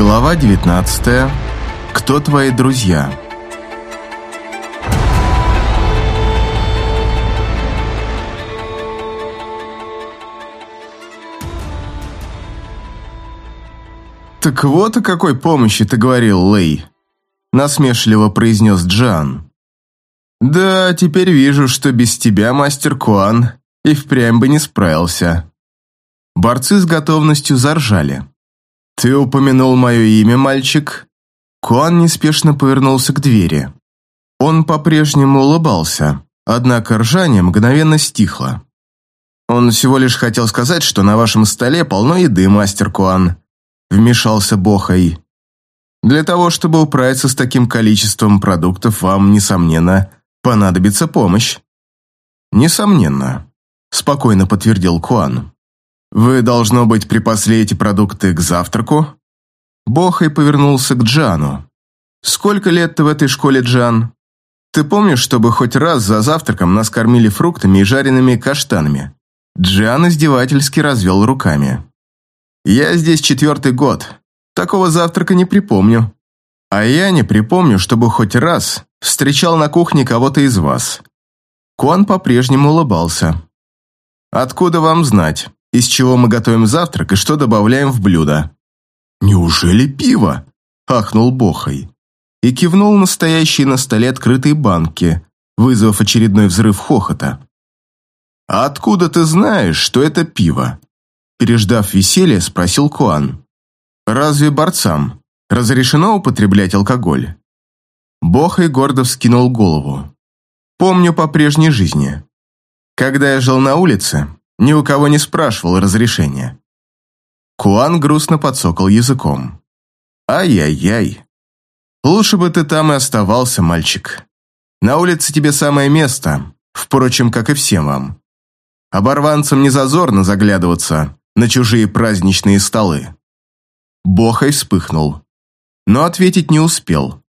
Глава 19. Кто твои друзья? «Так вот о какой помощи ты говорил, Лэй», – насмешливо произнес Джан. «Да, теперь вижу, что без тебя, мастер Куан, и впрямь бы не справился». Борцы с готовностью заржали. «Ты упомянул мое имя, мальчик?» Куан неспешно повернулся к двери. Он по-прежнему улыбался, однако ржание мгновенно стихло. «Он всего лишь хотел сказать, что на вашем столе полно еды, мастер Куан», вмешался Бохай. «Для того, чтобы управиться с таким количеством продуктов, вам, несомненно, понадобится помощь». «Несомненно», – спокойно подтвердил Куан. «Вы, должно быть, припасли эти продукты к завтраку?» Бохай повернулся к Джану. «Сколько лет ты в этой школе, Джан? Ты помнишь, чтобы хоть раз за завтраком нас кормили фруктами и жареными каштанами?» Джан издевательски развел руками. «Я здесь четвертый год. Такого завтрака не припомню. А я не припомню, чтобы хоть раз встречал на кухне кого-то из вас». Куан по-прежнему улыбался. «Откуда вам знать, из чего мы готовим завтрак и что добавляем в блюдо?» «Неужели пиво?» – ахнул Бохой. И кивнул на стоящие на столе открытые банки, вызвав очередной взрыв хохота. «А откуда ты знаешь, что это пиво?» Переждав веселье, спросил Куан. «Разве борцам разрешено употреблять алкоголь?» Бохой гордо вскинул голову. «Помню по прежней жизни. Когда я жил на улице, ни у кого не спрашивал разрешения». Куан грустно подсокал языком. «Ай-яй-яй. Лучше бы ты там и оставался, мальчик. На улице тебе самое место, впрочем, как и всем вам. Оборванцам не зазорно заглядываться на чужие праздничные столы. Бохой вспыхнул, но ответить не успел.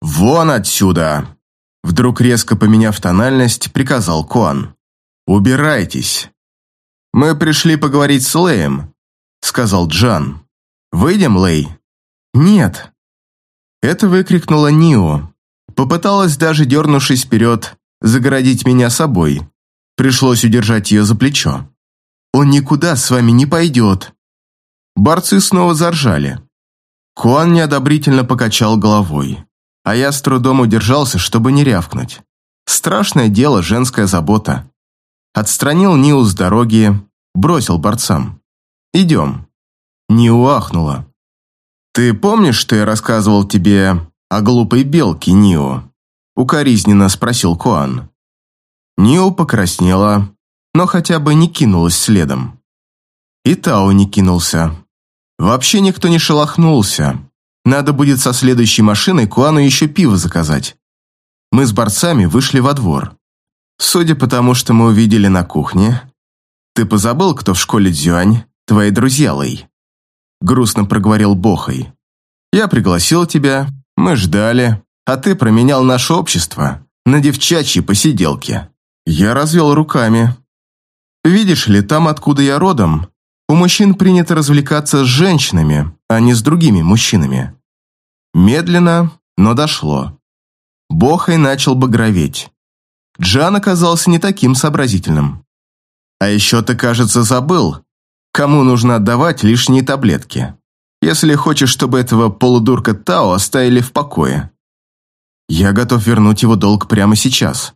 «Вон отсюда!» Вдруг резко поменяв тональность, приказал Куан. «Убирайтесь!» «Мы пришли поговорить с Лэем», — сказал Джан. «Выйдем, Лэй?» «Нет». Это выкрикнула Нио. Попыталась даже, дернувшись вперед, загородить меня собой. Пришлось удержать ее за плечо. Он никуда с вами не пойдет». Борцы снова заржали. Хуан неодобрительно покачал головой, а я с трудом удержался, чтобы не рявкнуть. Страшное дело женская забота. Отстранил Ниу с дороги, бросил борцам. «Идем». Ниу ахнула. «Ты помнишь, что я рассказывал тебе о глупой белке, Нио?» Укоризненно спросил Куан. Нио покраснела, но хотя бы не кинулась следом. И Тао не кинулся. Вообще никто не шелохнулся. Надо будет со следующей машиной Куану еще пиво заказать. Мы с борцами вышли во двор. Судя по тому, что мы увидели на кухне, ты позабыл, кто в школе Дзюань, твои друзья, Лэй? Грустно проговорил Бохой. Я пригласил тебя, мы ждали, а ты променял наше общество на девчачьи посиделки. Я развел руками, Видишь ли, там, откуда я родом, у мужчин принято развлекаться с женщинами, а не с другими мужчинами. Медленно, но дошло. Бохай начал багроветь. Джан оказался не таким сообразительным. А еще ты, кажется, забыл, кому нужно отдавать лишние таблетки, если хочешь, чтобы этого полудурка Тао оставили в покое. Я готов вернуть его долг прямо сейчас.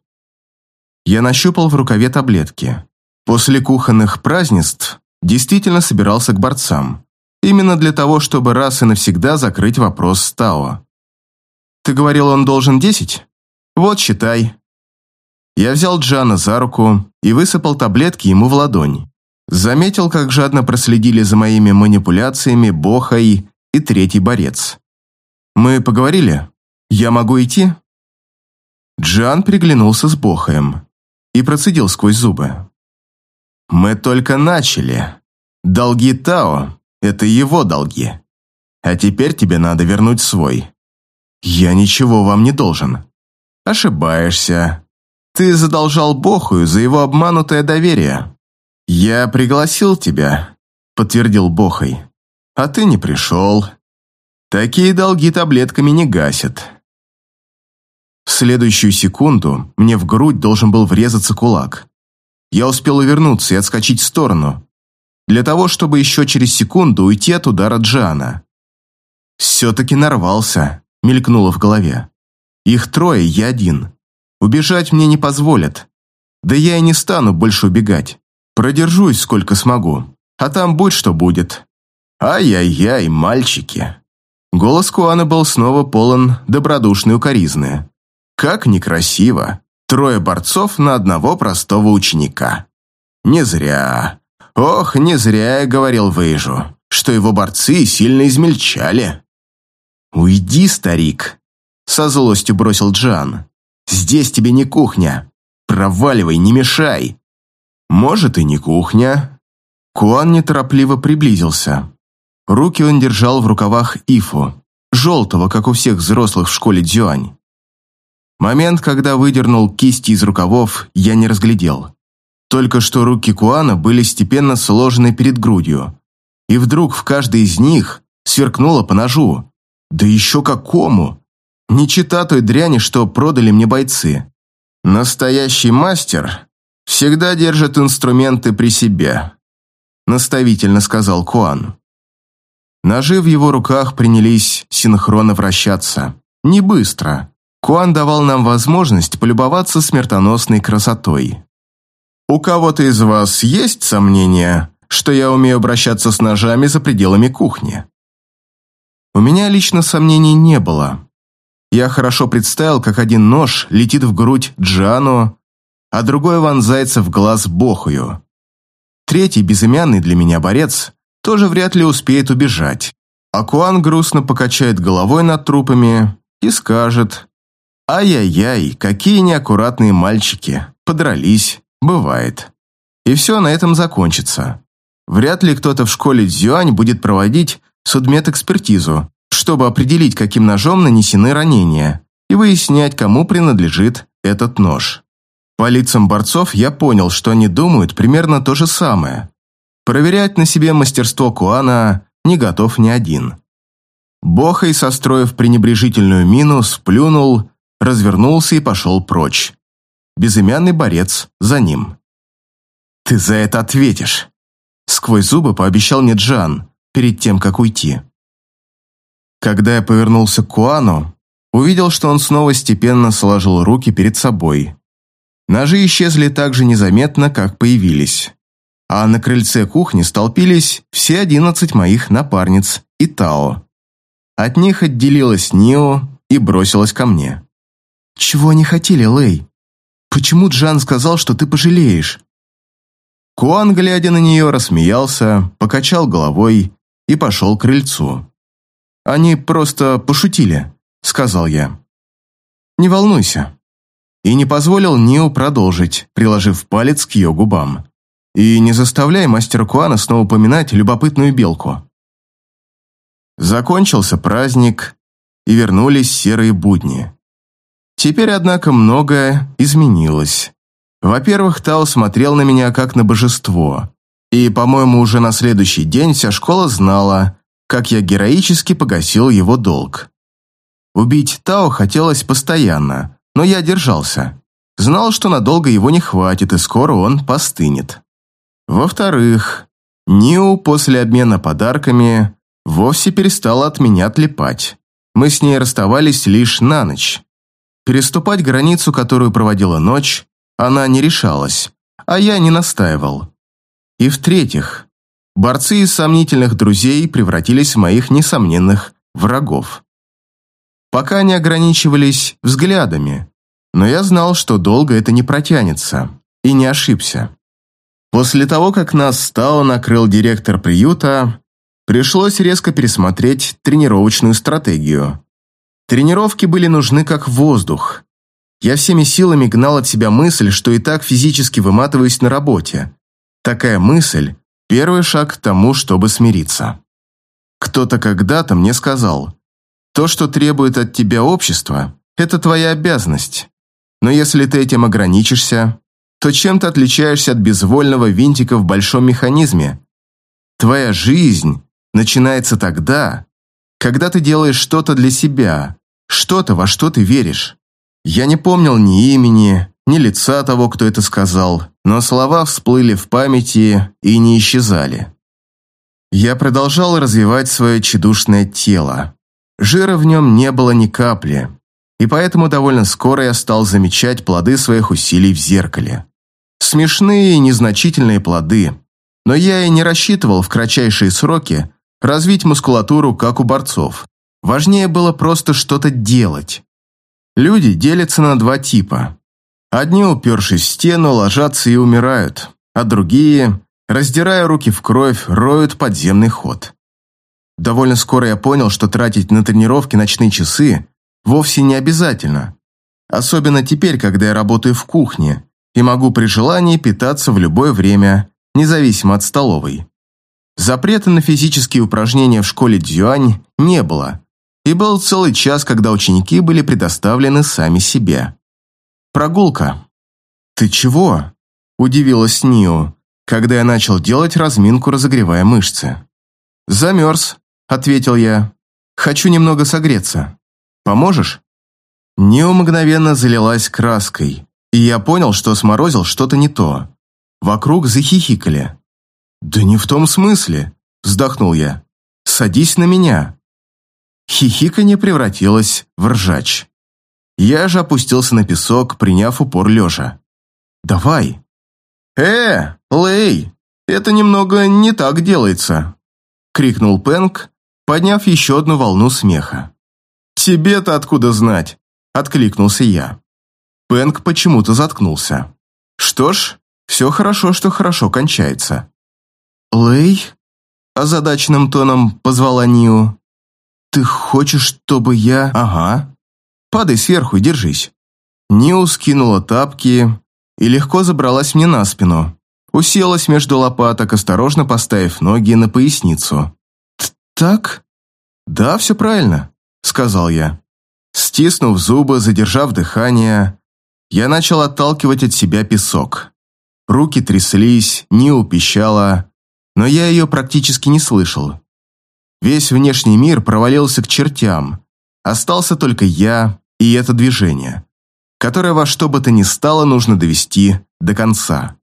Я нащупал в рукаве таблетки. После кухонных празднеств действительно собирался к борцам. Именно для того, чтобы раз и навсегда закрыть вопрос с Тао. «Ты говорил, он должен десять? Вот, считай». Я взял Джана за руку и высыпал таблетки ему в ладонь. Заметил, как жадно проследили за моими манипуляциями Бохай и третий борец. «Мы поговорили? Я могу идти?» Джан приглянулся с Бохаем и процедил сквозь зубы. Мы только начали. Долги Тао – это его долги. А теперь тебе надо вернуть свой. Я ничего вам не должен. Ошибаешься. Ты задолжал Бохую за его обманутое доверие. Я пригласил тебя, подтвердил Бохой. А ты не пришел. Такие долги таблетками не гасят. В следующую секунду мне в грудь должен был врезаться кулак. Я успел увернуться и отскочить в сторону, для того, чтобы еще через секунду уйти от удара Джана. «Все-таки нарвался», — мелькнуло в голове. «Их трое, я один. Убежать мне не позволят. Да я и не стану больше убегать. Продержусь, сколько смогу. А там будь что будет. Ай-яй-яй, мальчики». Голос Куана был снова полон добродушной укоризны. Как некрасиво. Трое борцов на одного простого ученика. Не зря. Ох, не зря я говорил Вейжу, что его борцы сильно измельчали. «Уйди, старик», — со злостью бросил Джан. «Здесь тебе не кухня. Проваливай, не мешай». «Может, и не кухня». Куан неторопливо приблизился. Руки он держал в рукавах Ифу, желтого, как у всех взрослых в школе Дзюань. Момент, когда выдернул кисти из рукавов, я не разглядел. Только что руки Куана были степенно сложены перед грудью. И вдруг в каждой из них сверкнуло по ножу. Да еще какому! Не чита той дряни, что продали мне бойцы. Настоящий мастер всегда держит инструменты при себе, наставительно сказал Куан. Ножи в его руках принялись синхронно вращаться. Не быстро. Куан давал нам возможность полюбоваться смертоносной красотой. «У кого-то из вас есть сомнения, что я умею обращаться с ножами за пределами кухни?» У меня лично сомнений не было. Я хорошо представил, как один нож летит в грудь Джану, а другой вонзается в глаз Бохую. Третий, безымянный для меня борец, тоже вряд ли успеет убежать. Акуан грустно покачает головой над трупами и скажет «Ай-яй-яй, какие неаккуратные мальчики, подрались, бывает». И все на этом закончится. Вряд ли кто-то в школе Дзюань будет проводить судмедэкспертизу, чтобы определить, каким ножом нанесены ранения, и выяснять, кому принадлежит этот нож. По лицам борцов я понял, что они думают примерно то же самое. Проверять на себе мастерство Куана не готов ни один. Бохай, состроив пренебрежительную мину, сплюнул, развернулся и пошел прочь. Безымянный борец за ним. «Ты за это ответишь!» Сквозь зубы пообещал мне Джан, перед тем, как уйти. Когда я повернулся к Куану, увидел, что он снова степенно сложил руки перед собой. Ножи исчезли так же незаметно, как появились а на крыльце кухни столпились все одиннадцать моих напарниц и Тао. От них отделилась Нио и бросилась ко мне. «Чего они хотели, Лэй? Почему Джан сказал, что ты пожалеешь?» Куан, глядя на нее, рассмеялся, покачал головой и пошел к крыльцу. «Они просто пошутили», — сказал я. «Не волнуйся». И не позволил Нио продолжить, приложив палец к ее губам. И не заставляй мастера Куана снова упоминать любопытную белку. Закончился праздник, и вернулись серые будни. Теперь, однако, многое изменилось. Во-первых, Тао смотрел на меня как на божество, и, по-моему, уже на следующий день вся школа знала, как я героически погасил его долг. Убить Тао хотелось постоянно, но я держался. Знал, что надолго его не хватит, и скоро он постынет. Во-вторых, Ниу после обмена подарками вовсе перестала от меня отлипать. Мы с ней расставались лишь на ночь. Переступать границу, которую проводила ночь, она не решалась, а я не настаивал. И в-третьих, борцы из сомнительных друзей превратились в моих несомненных врагов. Пока не ограничивались взглядами, но я знал, что долго это не протянется, и не ошибся. После того, как нас стало накрыл директор приюта, пришлось резко пересмотреть тренировочную стратегию. Тренировки были нужны как воздух. Я всеми силами гнал от себя мысль, что и так физически выматываюсь на работе. Такая мысль – первый шаг к тому, чтобы смириться. Кто-то когда-то мне сказал, то, что требует от тебя общество, это твоя обязанность. Но если ты этим ограничишься, то чем ты отличаешься от безвольного винтика в большом механизме. Твоя жизнь начинается тогда, когда ты делаешь что-то для себя, что-то, во что ты веришь. Я не помнил ни имени, ни лица того, кто это сказал, но слова всплыли в памяти и не исчезали. Я продолжал развивать свое тщедушное тело. Жира в нем не было ни капли, и поэтому довольно скоро я стал замечать плоды своих усилий в зеркале. Смешные и незначительные плоды, но я и не рассчитывал в кратчайшие сроки развить мускулатуру, как у борцов. Важнее было просто что-то делать. Люди делятся на два типа. Одни, упершись в стену, ложатся и умирают, а другие, раздирая руки в кровь, роют подземный ход. Довольно скоро я понял, что тратить на тренировки ночные часы вовсе не обязательно. Особенно теперь, когда я работаю в кухне и могу при желании питаться в любое время, независимо от столовой. Запрета на физические упражнения в школе Дзюань не было, и был целый час, когда ученики были предоставлены сами себе. Прогулка. «Ты чего?» – удивилась Нио, когда я начал делать разминку, разогревая мышцы. «Замерз», – ответил я. «Хочу немного согреться. Поможешь?» Нио мгновенно залилась краской, и я понял, что сморозил что-то не то. Вокруг захихикали. «Да не в том смысле», – вздохнул я. «Садись на меня». Хихиканье превратилось в ржач. Я же опустился на песок, приняв упор лежа. «Давай». «Э, Лэй, это немного не так делается», — крикнул Пэнк, подняв еще одну волну смеха. «Тебе-то откуда знать?» — откликнулся я. Пэнк почему-то заткнулся. «Что ж, все хорошо, что хорошо кончается». «Лэй?» – озадаченным тоном позвала Нио. «Ты хочешь, чтобы я...» «Ага. Падай сверху и держись». Нио скинула тапки и легко забралась мне на спину. Уселась между лопаток, осторожно поставив ноги на поясницу. «Так?» «Да, все правильно», — сказал я. Стиснув зубы, задержав дыхание, я начал отталкивать от себя песок. Руки тряслись, Нио пищала, но я ее практически не слышал. Весь внешний мир провалился к чертям. Остался только я и это движение, которое во что бы то ни стало нужно довести до конца.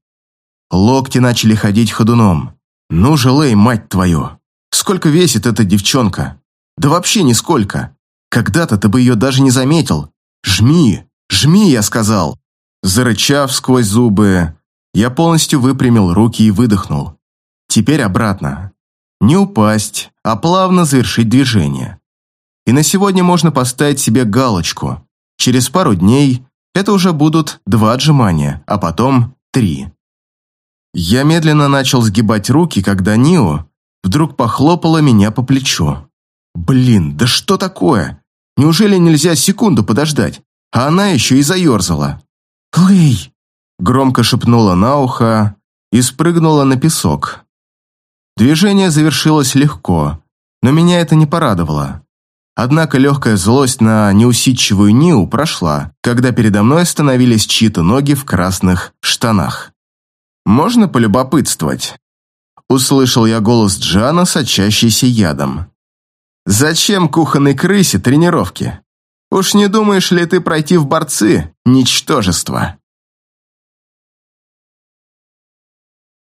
Локти начали ходить ходуном. «Ну же, Лэй, мать твою! Сколько весит эта девчонка? Да вообще нисколько! Когда-то ты бы ее даже не заметил! Жми! Жми, я сказал!» Зарычав сквозь зубы, я полностью выпрямил руки и выдохнул. Теперь обратно. Не упасть, а плавно завершить движение. И на сегодня можно поставить себе галочку. Через пару дней это уже будут два отжимания, а потом три. Я медленно начал сгибать руки, когда Нио вдруг похлопала меня по плечу. Блин, да что такое? Неужели нельзя секунду подождать? А она еще и заерзала. «Лэй!» Громко шепнула на ухо и спрыгнула на песок. Движение завершилось легко, но меня это не порадовало. Однако легкая злость на неусидчивую Ниу прошла, когда передо мной остановились чьи-то ноги в красных штанах. «Можно полюбопытствовать?» Услышал я голос Джана, сочащийся ядом. «Зачем кухонной крысе тренировки? Уж не думаешь ли ты пройти в борцы, ничтожество?»